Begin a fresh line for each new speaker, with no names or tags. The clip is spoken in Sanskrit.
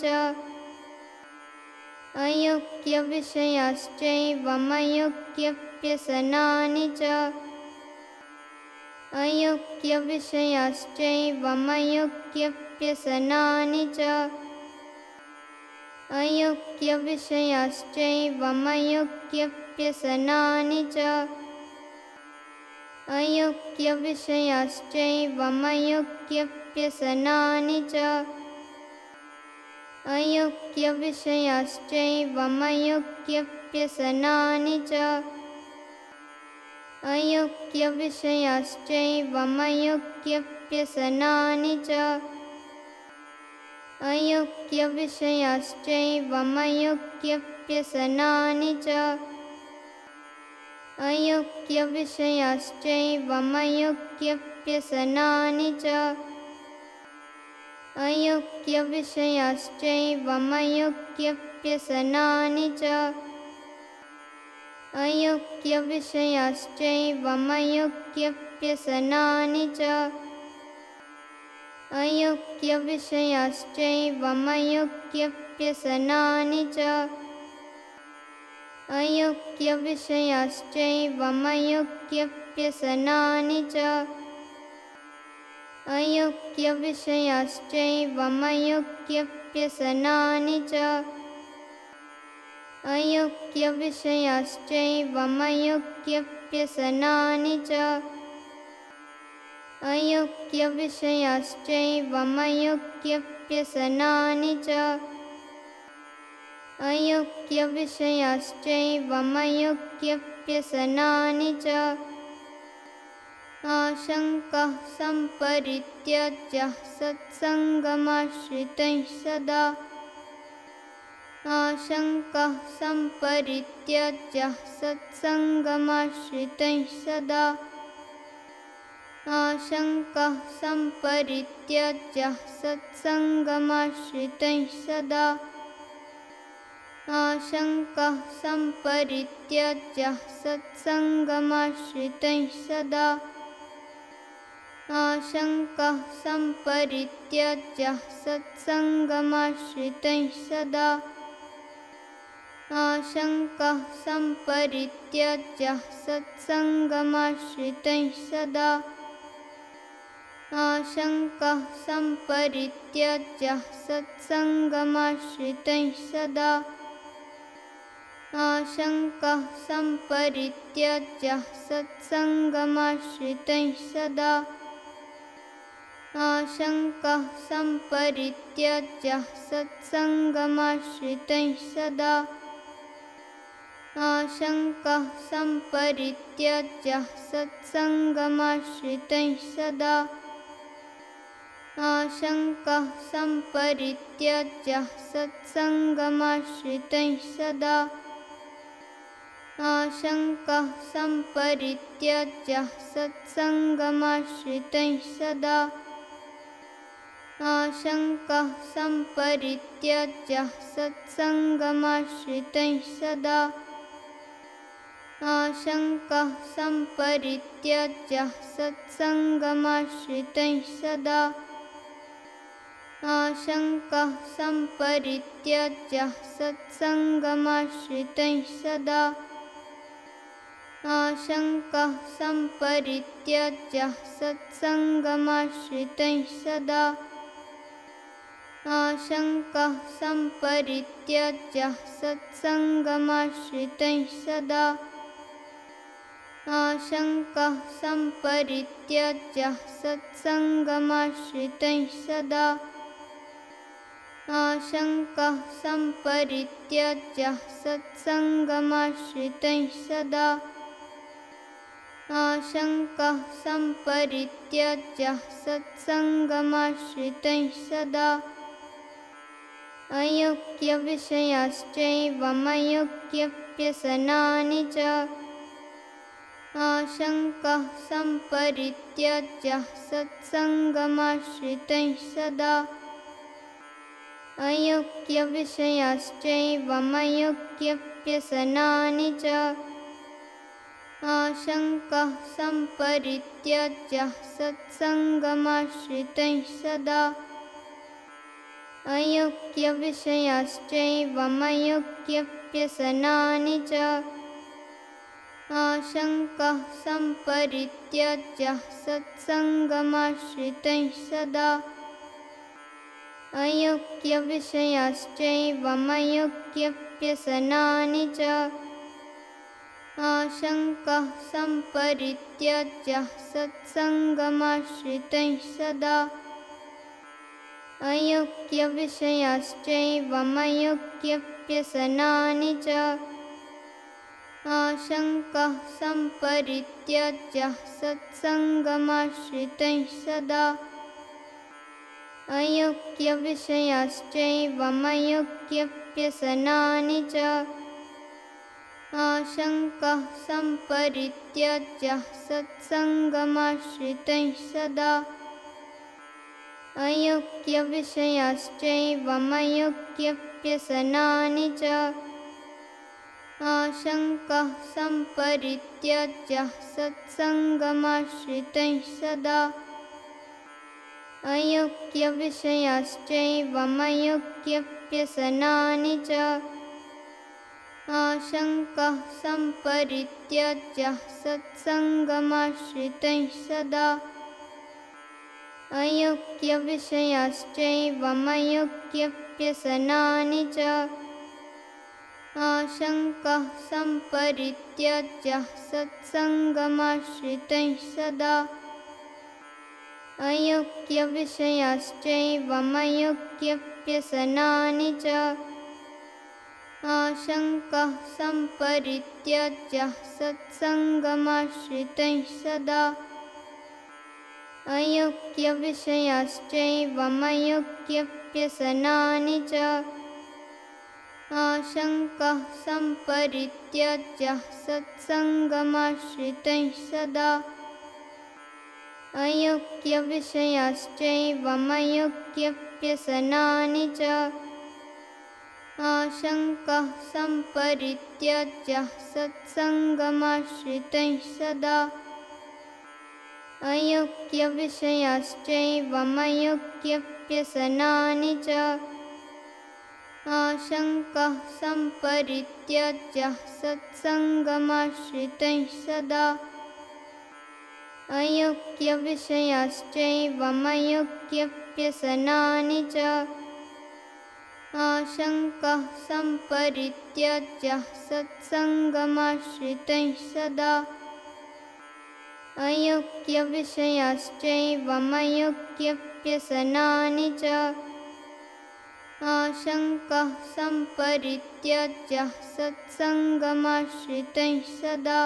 च च च अयोग्यविषयाश्चैवमयोग्यव्यसनानि च। अयोग्यविषयाश्चैवमयोग्यव्यसनानि च। अयोग्यविषयाश्चैवमयोग्यव्यसनानि च। अयोग्यविषयाश्चैवमयोग्यव्यसनानि च च आशङ्कः सम्परित्यज्य सत्सङ्गमाश्रितैः सदा। आशङ्कः सम्परित्यज्य सत्सङ्गमाश्रितैः सदा। आशङ्कः सम्परित्यज्य सत्सङ्गमाश्रितैः सदा। आशङ्कः सम्परित्यज्य सत्सङ्गमाश्रितैः सदा आशङ्कः सम्परित्यज्य सत्सङ्गमाश्रितैः सदा। आशङ्कः सम्परित्यज्य सत्सङ्गमाश्रितैः सदा। आशङ्कः सम्परित्यज्य सत्सङ्गमाश्रितैः सदा। आशङ्कः सम्परित्यज्य सत्सङ्गमाश्रितैः सदा आशङ्कः सम्परित्यज्य सत्सङ्गमाश्रितैः सदा। आशङ्कः सम्परित्यज्य सत्सङ्गमाश्रितैः सदा। आशङ्कः सम्परित्यज्य सत्सङ्गमाश्रितैः सदा। आशङ्कः सम्परित्यज्य सत्सङ्गमाश्रितैः सदा आशङ्कः सम्परित्यज्य सत्सङ्गमाश्रितैः सदा। आशङ्कः सम्परित्यज्य सत्सङ्गमाश्रितैः सदा। आशङ्कः सम्परित्यज्य सत्सङ्गमाश्रितैः सदा। आशङ्कः सम्परित्यज्य सत्सङ्गमाश्रितैः सदा आशङ्कः सम्परित्यज्य सत्सङ्गमाश्रितैः सदा। आशङ्कः सम्परित्यज्य सत्सङ्गमाश्रितैः सदा। आशङ्कः सम्परित्यज्य सत्सङ्गमाश्रितैः सदा। आशङ्कः सम्परित्यज्य सत्सङ्गमाश्रितैः सदा अयोग्यविषयाश्चैवमयोग्यव्यसनानि च आशङ्कः सम्परित्यज्य सत्सङ्गमाश्रितैः सदा अयोग्यविषयाश्चैवमयोग्यव्यसनानि च आशङ्कः सम्परित्यज्य सत्सङ्गमाश्रितैः सदा च आशङ्कः सम्परित्यज्य सत्सङ्गमाश्रितैः सदा अयोग्यविषयाश्चैवमयोग्यव्यसनानि च आशङ्कः सम्परित्यज्य सत्सङ्गमाश्रितैः सदा अयोग्यविषयाश्चैवमयोग्यव्यसनानि च। आशङ्कः सम्परित्यज्य सत्सङ्गमाश्रितैः सदा। अयोग्यविषयाश्चैवमयोग्यव्यसनानि च। आशङ्कः सम्परित्यज्य सत्सङ्गमाश्रितैः सदा अयोग्यविषयाश्चैवमयोग्यव्यसनानि च आशङ्कः सम्परित्यज्य सत्सङ्गमाश्रितैः सदा अयोग्यविषयाश्चैवमयोग्यव्यसनानि च आशङ्कः सम्परित्यज्य सत्सङ्गमाश्रितैः सदा अयोग्यविषयाश्चैवमयोग्यव्यसनानि च आशङ्कः सम्परित्यज्य सत्सङ्गमाश्रितैः सदा अयोग्यविषयाश्चैवमयोग्यव्यसनानि च आशङ्कः सम्परित्यज्य सत्सङ्गमाश्रितैः सदा च आशङ्कः सम्परित्यज्य सत्सङ्गमाश्रितैः सदा अयोग्यविषयाश्चैवमयोग्यव्यसनानि च आशङ्कः सम्परित्यज्य सत्सङ्गमाश्रितैः सदा अयोग्यविषयाश्चैवमयोग्यव्यसनानि च आशङ्कः सम्परित्यज्य सत्सङ्गमाश्रितैः सदा अयोग्यविषयाश्चैवमयोग्यव्यसनानि च आशङ्कः सम्परित्यज्य सत्सङ्गमाश्रितैः सदा अयोग्यविषयाश्चैवमयोग्यव्यसनानि च। आशङ्कः सम्परित्यज्य सत्सङ्गमाश्रितैः सदा